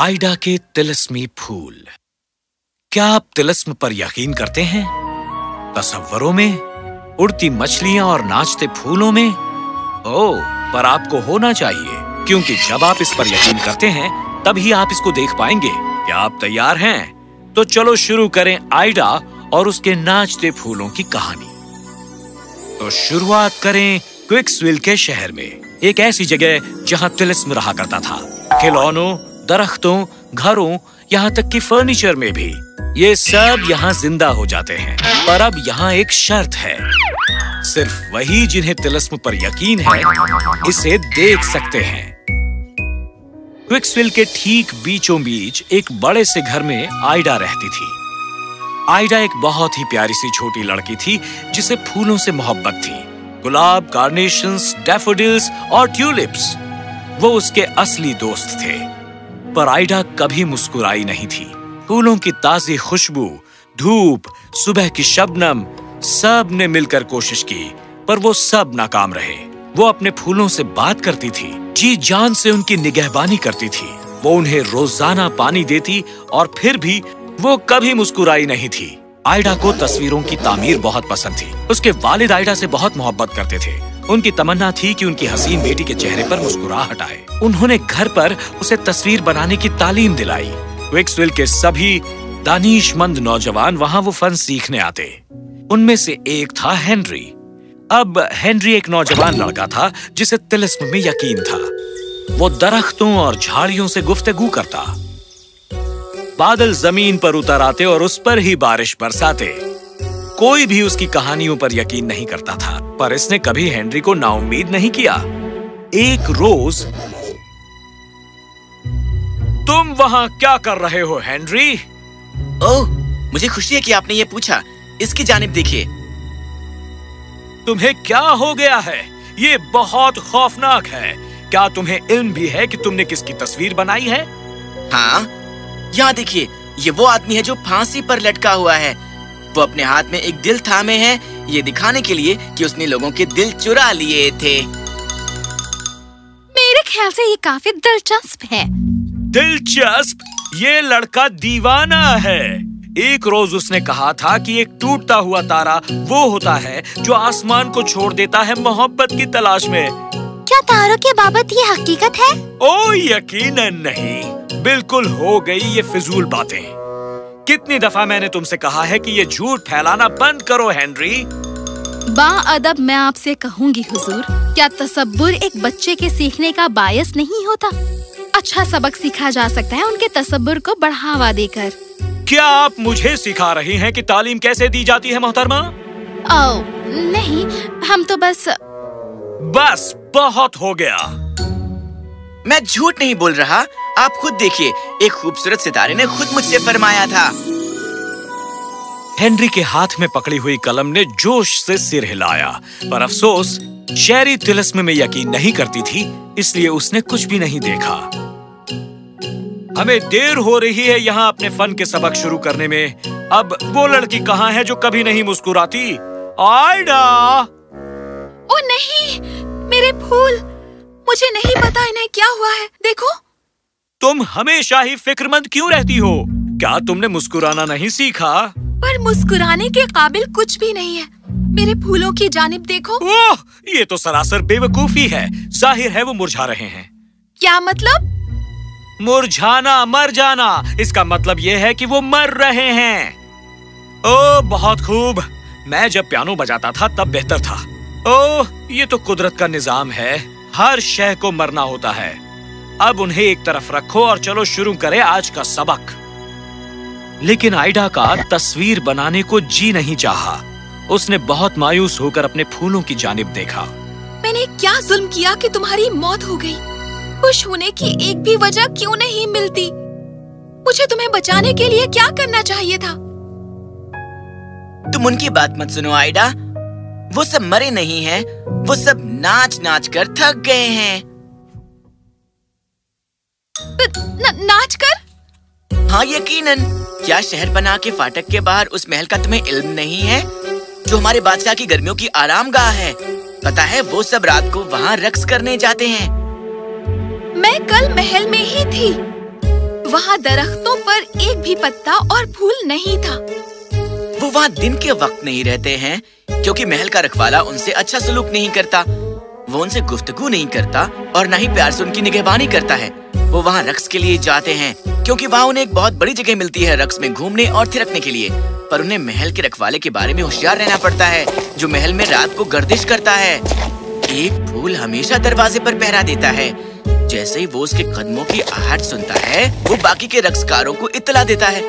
Aida के तिलस्मी फूल। क्या आप तिलस्म पर यकीन करते हैं? तस्वरों में, उड़ती मछलियाँ और नाचते फूलों में? ओ, पर आपको होना चाहिए, क्योंकि जब आप इस पर यकीन करते हैं, तभी आप इसको देख पाएँगे। क्या आप तैयार हैं? तो चलो शुरू करें आइडा और उसके नाचते फूलों की कहानी। तो शुरुआत करें क्विक्सविल के शहर में, एक ऐसी जगह जहाँ तिलस्म रहा करता था। खिलौनों दरख्तों, घरों, यहाँ तक कि फर्नीचर में भी। ये सब यहाँ ज़िंदा हो जाते हैं। पर अब यहाँ एक शर्त है। सिर्फ़ वही जिन्हें तिलस्म पर यकीन है, इसे देख सकते हैं। क्विक्सविल के ठीक बीचों बीच एक बड़े से घर में आइडा रहती थी। आइडा एक बहुत ही प्यारी सी छोटी लड़की थी, जिसे फूलों से मोहब्बत थी। गुलाब कार्नेशंस डैफोडिल्स और ट्यूलिप्स, वो उसके असली दोस्त थे। पर आइडा कभी मुस्कुराई नहीं थी। फूलों की ताजी खुशबू, धूप, सुबह की शबनम, सबने मिलकर कोशिश की, पर वो सब नाकाम रहे। वो अपने फूलों से बात करती थी, जी जान से उनकी निगहबानी करती थी। वो उन्हें रोज़ाना पानी देती और फिर भी वो कभी मुस्कुराई नहीं थी। आइडा को तस्वीरों की तामीर बहुत पसंद थी। उसके वालिद आइडा से बहुत मोहब्बत करते थे। उनकी तमन्ना थी कि उनकी हसीन बेटी के चेहरे पर मुस्कुराहट आए। उन्होंने घर पर उसे तस्वीर बनाने की तालीम दिलाई। विक्सविल के सभी दानिशमंद नौजवान वहाँ वो फन सीखने आते। उनमें से एक था हेनरी। अब हेनरी एक नौजवान लड़का था, जिसे तिलिस्म में यकीन था। वो दरख्तों और झाड़ियों से गुफ्तगू करता। बादल ज़मीन पर उतर आते और उस पर ही बारिश बरसाते। कोई भी उसकी कहानियों पर यकीन नहीं करता था पर इसने कभी हेनरी को नाउम्मीद नहीं किया। एक रोज तुम वहाँ क्या कर रहे हो हेनरी? ओह मुझे खुशी है कि आपने ये पूछा। इसकी जानिब देखिए। तुम्हें क्या हो गया है? ये बहुत खौफनाक है। क्या तुम्हें इल्म भी है कि तुमने किसकी तस्वीर बनाई है? हाँ। यहाँ देखिए ये वो आदमी है जो फांसी पर लटका हुआ है। वो अपने हाथ में एक दिल थामे है। ये दिखाने के लिए कि उसने लोगों के दिल चुरा लिए थे। मेरे ख्याल से ये काफ़ी दिलचस्प है। दिलचस्प? ये लड़का दीवाना है। एक रोज उसने कहा था कि एक टूटता हुआ तारा वो होता है जो आसमान को छोड़ देता है मोहब्बत की तलाश में। क्या तारों के बाबत ये हकीकत है? ओ यकीनन नहीं। बिल्कुल हो गई ये फिजूल बातें। कितनी दफ़ा मैंने तुमसे कहा है कि ये झूठ फैलाना बंद करो हेनरी। बा अदब मैं आपसे कहूँगी हुजूर क्या तसब्बुर एक बच्चे के सीखने का बायस नहीं होता? अच्छा सबक सीखा जा सकता है उनके तसब्बुर को बढ़ावा देकर। क्या आप मुझे सिखा रही हैं कि तालीम कैसे दी जाती है मोहतरमा? ओ नहीं हम तो बस बस बहुत हो गया। मैं झूठ नहीं बोल रहा आप खुद देखिए एक खूबसूरत सितारे ने खुद मुझसे फरमाया था। हेनरी के हाथ में पकड़ी हुई कलम ने जोश से सिर हिलाया पर अफसोस शेरी तिलस्म में यकीन नहीं करती थी इसलिए उसने कुछ भी नहीं देखा। हमें देर हो रही है यहाँ अपने फन के सबक शुरू करने में। अब वो लड़की कहाँ है जो कभी नहीं मुस्कुराती? आइडा ओ नहीं मेरे फूल मुझे नहीं पता इन्हें क्या हुआ है। देखो। तुम हमेशा ही फिक्रमंद क्यों रहती हो? क्या तुमने मुस्कुराना नहीं सीखा? पर मुस्कुराने के काबिल कुछ भी नहीं है। मेरे फूलों की जानिब देखो। ओह ये तो सरासर बेवकूफ़ी है। ज़ाहिर है वो मुरझा रहे हैं। क्या मतलब? मुरझाना मर जाना। इसका मतलब ये है कि वो मर रहे हैं। ओ बहुत खूब। मैं जब पियानो बजाता था तब बेहतर था। ओह ये तो कुदरत का निज़ाम है। हर शह को मरना होता है। अब उन्हें एक तरफ़ रखो और चलो शुरू करें आज का सबक। लेकिन आइडा का तस्वीर बनाने को जी नहीं चाहा। उसने बहुत मायूस होकर अपने फूलों की जानिब देखा। मैंने क्या जुल्म किया कि तुम्हारी मौत हो गई? खुश होने की एक भी वजह क्यों नहीं मिलती? मुझे तुम्हें बचाने के लिए क्या करना चाहिए था? तुम उनकी बात मत सुनो आइडा। वो सब मरे नहीं हैं, वो सब नाच नाच कर थक गए हैं। न, नाच कर? हाँ यकीनन। क्या शहर बना के फाटक के बाहर उस महल का तुम्हें इल्म नहीं है? जो हमारे बादशाह की गर्मियों की आराम गाह है। पता है वो सब रात को वहाँ रक्स करने जाते हैं। मैं कल महल में ही थी। वहाँ दरख्तों पर एक भी पत्ता और फूल नहीं था। वो वहाँ दिन के वक्त नहीं रहते हैं क्योंकि महल का रखवाला उनसे अच्छा सलूक नहीं करता। वो उनसे गुफ्तगू नहीं करता और न ही प्यार से उनकी निगहबानी करता है। वो वहाँ रक्स के लिए जाते हैं, क्योंकि वहाँ उन्हें एक बहुत बड़ी जगह मिलती है रक्स में घूमने और थिरकने के लिए। पर उन्हें महल के रखवाले के बारे में होशियार रहना पड़ता है, जो महल में रात को गर्दिश करता है। एक फूल हमेशा दरवाजे पर पहरा देता है। जैसे ही वो उसके कदमों की आहट सुनता है, वो बाकी के रक्सकारों को इतला देता है।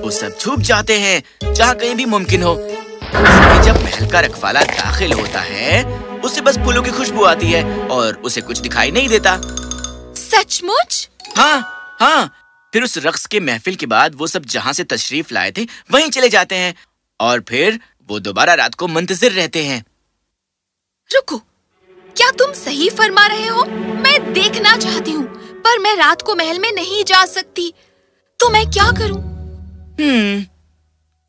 वो सब छुप जाते हैं, जहाँ कहीं भी मुमकिन हो। जब महल का रखवाला दाखिल होता है, उसे बस फूलों की खुशबू आती है और उसे कुछ दिखाई नहीं देता। सचमुच? हाँ हाँ। फिर उस रक्स के महफिल के बाद वो सब जहाँ से तशरीफ़ लाए थे वहीं चले जाते हैं। और फिर वो दोबारा रात को मुंतजिर रहते हैं। रुको। क्या तुम सही फरमा रहे हो? मैं देखना चाहती हूँ पर मैं रात को महल में नहीं जा सकती। तो मैं क्या करूँ? हम्म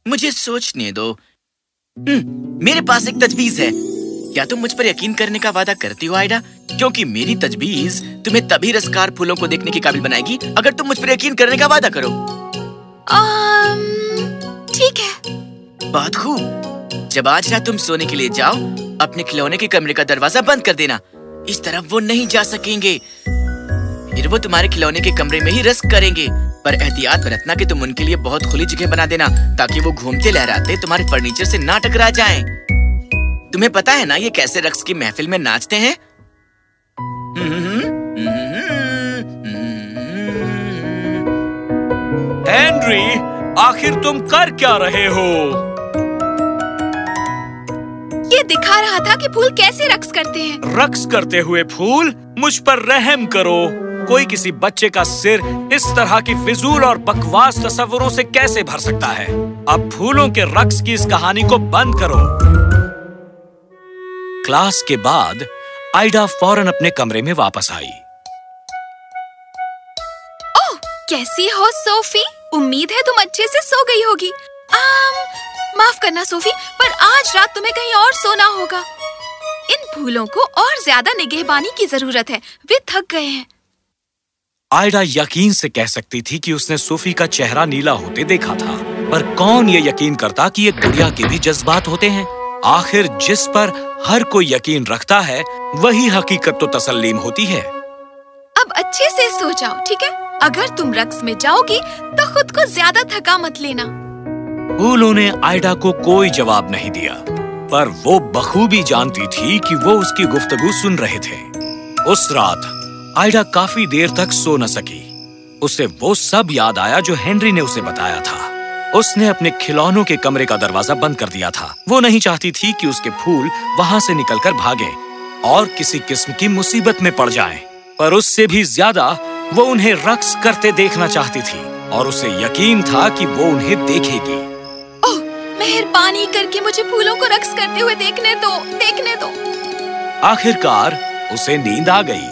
मुझे सोचने दो। हम्म, मेरे पास एक तजवीज है। क्या तुम मुझ पर यकीन करने का वादा करती हो आयडा? क्योंकि मेरी तजवीज तुम्हें तभी रसकार फूलों को देखने के काबिल बनाएगी अगर तुम मुझ पर यकीन करने का वादा करो। ठीक है। बहुत खूब। जब आज रात तुम सोने के लिए जाओ अपने खिलौने के कमरे का दरवाज़ा बंद कर देना। इस तरफ़ वो नहीं जा सकेंगे। फिर वो तुम्हारे खिलौने के कमरे में ही रस्क करेंगे। पर एहतियात बरतना कि तुम उनके लिए बहुत खुली जगह बना देना ताकि वो घूमते लहराते तुम्हारे फर्नीचर से ना टकरा जाएँ। तुम्हें पता है ना ये कैसे रक्स की महफिल में नाचते हैं? हेनरी आखिर तुम कर क्या रहे हो? ये दिखा रहा था कि फूल कैसे रक्स करते हैं। रक्स करते हुए फूल मुझ पर रहम करो। कोई किसी बच्चे का सिर इस तरह की फिजूल और बकवास तस्वरों से कैसे भर सकता है? अब फूलों के रक्स की इस कहानी को बंद करो। क्लास के बाद आइडा फ़ौरन अपने कमरे में वापस आई। ओह कैसी हो सोफी? उम्मीद है तुम अच्छे से सो गई होगी। आम, माफ़ करना सोफी पर आज रात तुम्हें कहीं और सोना होगा। इन फूलों को और ज़्यादा निगहबानी की ज़रूरत है। वे थक गए हैं। आयडा यकीन से कह सकती थी कि उसने सोफी का चेहरा नीला होते देखा था पर कौन ये यकीन करता कि एक गुड़िया के भी जज्बात होते हैं? आखिर जिस पर हर कोई यकीन रखता है वही हकीकत तो तसल्लीम होती है। अब अच्छे से सो जाओ ठीक है? अगर तुम रक्स में जाओगी तो खुद को ज़्यादा थका मत लेना। फूलों ने आयडा को कोई जवाब नहीं दिया पर वो बखूबी जानती थी कि वो उसकी गुफ्तगू सुन रहे थे। उस रात आयडा काफ़ी देर तक सो न सकी। उसे वो सब याद आया जो हेनरी ने उसे बताया था। उसने अपने खिलौनों के कमरे का दरवाज़ा बंद कर दिया था। वो नहीं चाहती थी कि उसके फूल वहाँ से निकलकर भागे और किसी किस्म की मुसीबत में पड़ जाएँ। पर उससे भी ज़्यादा वो उन्हें रक्स करते देखना चाहती थी और उसे यकीन था कि वो उन्हें देखेगी। ओह मेहरबानी करके मुझे फूलों को रक्स करते हुए देखने दो देखने दो। आखिरकार उसे नींद आ गई।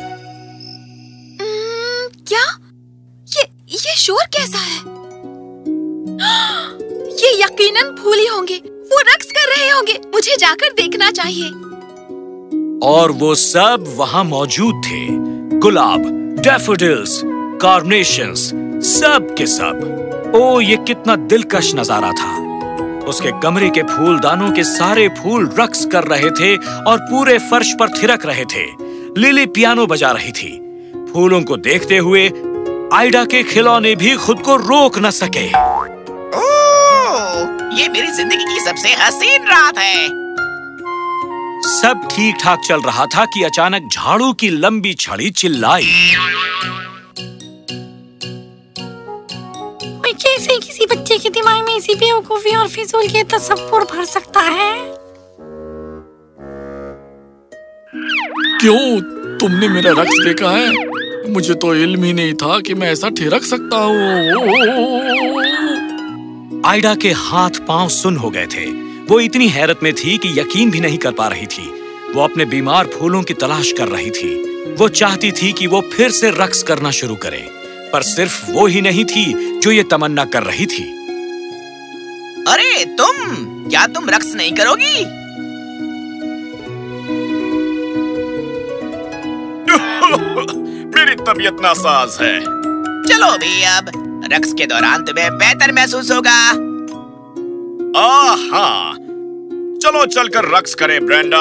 क्या? ये ये शोर कैसा है? यकीनन फूल होंगे। वो रक्स कर रहे होंगे। मुझे जाकर देखना चाहिए। और वो सब वहाँ मौजूद थे। गुलाब, डेफोडिल्स कार्नेशंस सब के सब। ओ, ये कितना दिलकश नज़ारा था। उसके कमरे के फूलदानों के सारे फूल रक्स कर रहे थे और पूरे फर्श पर थिरक रहे थे। लिली पियानो बजा रही थी। फूलों को देखते हुए आइडा के खिलौने भी खुद को रोक न सके। ये मेरी ज़िंदगी की सबसे हसीन रात है। सब ठीक ठाक चल रहा था कि अचानक झाड़ू की लंबी छड़ी चिल्लाई। कैसे किसी बच्चे के दिमाग में इसी बेवकूफ़ी और फिजूल के तस्वुर भर सकता है। क्यों? तुमने मेरा रक्स देखा है? मुझे तो इल्म ही नहीं था कि मैं ऐसा ठिरक सकता हूँ। आइडा के हाथ पाँव सुन हो गए थे। वो इतनी हैरत में थी कि यकीन भी नहीं कर पा रही थी। वो अपने बीमार फूलों की तलाश कर रही थी। वो चाहती थी कि वो फिर से रक्स करना शुरू करे। पर सिर्फ़ वो ही नहीं थी जो ये तमन्ना कर रही थी। अरे तुम! क्या तुम रक्स नहीं करोगी? मेरी तबीयत नासाज है। चलो भी अब रक्स के दौरान तुम्हें बेहतर महसूस होगा। आहा। चलो चलकर रक्स करें ब्रेंडा।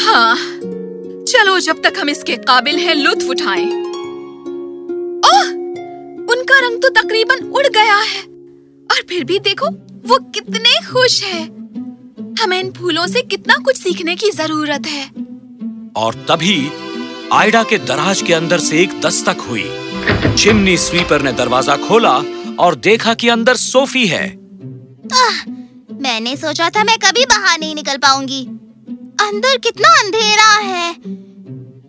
हाँ। चलो जब तक हम इसके काबिल हैं लुत्फ उठाएँ। ओह! उनका रंग तो तकरीबन उड़ गया है। और फिर भी देखो वो कितने खुश है। हमें इन फूलों से कितना कुछ सीखने की ज़रूरत है। और तभी आइडा के दराज के अंदर से एक दस्तक हुई। चिमनी स्वीपर ने दरवाज़ा खोला और देखा कि अंदर सोफी है। मैंने सोचा था मैं कभी बाहर नहीं निकल पाऊँगी। अंदर कितना अंधेरा है।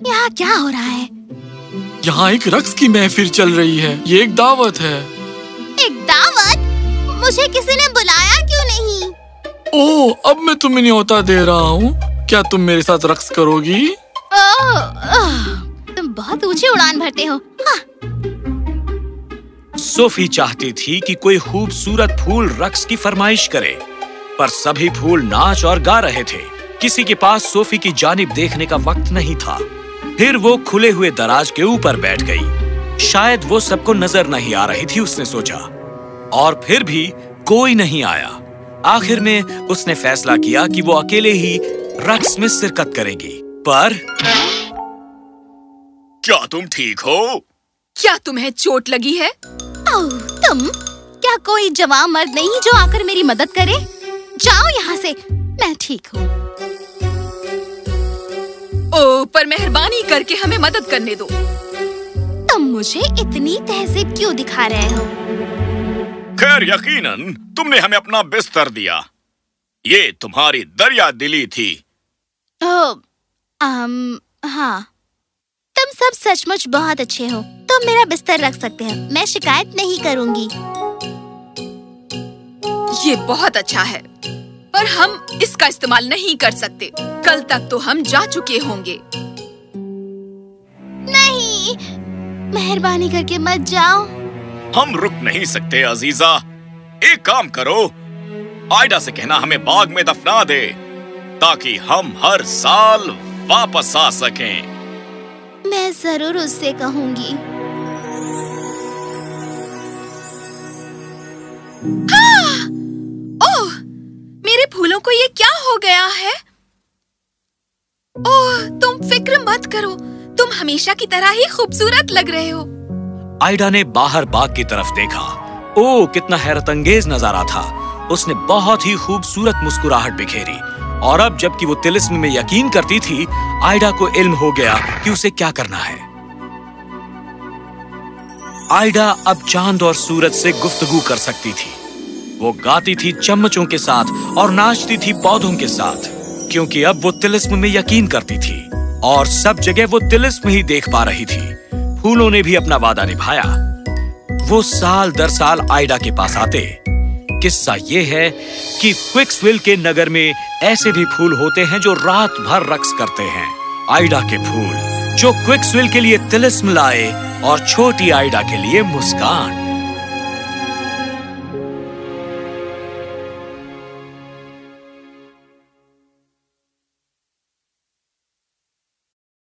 यहाँ क्या हो रहा है? यहाँ एक रक्स की महफिल चल रही है। ये एक दावत है। एक दावत? मुझे किसी ने बुलाया क्यों नहीं? ओह अब मैं तुम्हें न्योता दे रहा हूँ। क्या तुम मेरे साथ रक्स करोगी? ओह, ओह, तुम बहुत ऊँची उड़ान भरते हो। हाँ, सोफी चाहती थी कि कोई खूबसूरत फूल रक्स की फरमाइश करे पर सभी फूल नाच और गा रहे थे। किसी के पास सोफी की जानिब देखने का वक्त नहीं था। फिर वो खुले हुए दराज के ऊपर बैठ गई। शायद वो सबको नज़र नहीं आ रही थी उसने सोचा। और फिर भी कोई नहीं आया। आखिर में उसने फैसला किया कि वो अकेले ही रक्स में शिरकत करेगी। पर क्या तुम ठीक हो? क्या तुम्हें चोट लगी है? तुम? क्या कोई जवान मर्द नहीं जो आकर मेरी मदद करे? जाओ यहाँ से मैं ठीक हूँ। ओ पर मेहरबानी करके हमें मदद करने दो। तुम मुझे इतनी तहजीब क्यों दिखा रहे हो? खैर यकीनन तुमने हमें अपना बिस्तर दिया। ये तुम्हारी दरिया दिली थी। ओह, अम, हाँ। तुम सब सचमुच बहुत अच्छे हो। तुम मेरा बिस्तर रख सकते हैं। मैं शिकायत नहीं करूँगी। ये बहुत अच्छा है पर हम इसका इस्तेमाल नहीं कर सकते। कल तक तो हम जा चुके होंगे। नहीं! मेहरबानी करके मत जाओ। हम रुक नहीं सकते अजीजा। एक काम करो। आयडा से कहना हमें बाग में दफना दे ताकि हम हर साल वापस आ सकें। मैं ज़रूर उससे कहूँगी। हो गया है? ओह, तुम फ़िक्र मत करो। तुम हमेशा की तरह ही खूबसूरत लग रहे हो। आइडा ने बाहर बाग की तरफ़ देखा। ओ कितना हैरत अंगेज नज़ारा था। उसने बहुत ही खूबसूरत मुस्कुराहट बिखेरी। और अब जबकि वो तिलिस्म में यकीन करती थी आइडा को इल्म हो गया कि उसे क्या करना है। आइडा अब चाँद और सूरज से गुफ्तगू कर सकती थी। वो गाती थी चम्मचों के साथ और नाचती थी पौधों के साथ, क्योंकि अब वो तिलिस्म में यकीन करती थी और सब जगह वो तिलिस्म ही देख पा रही थी। फूलों ने भी अपना वादा निभाया। वो साल दर साल आइडा के पास आते। किस्सा ये है कि क्विक्सविल के नगर में ऐसे भी फूल होते हैं जो रात भर रक्स करते हैं। आइडा के फूल, जो क्विक्सविल के लिए तिलिस्म लाए और छोटी आइडा के लिए मुस्कान।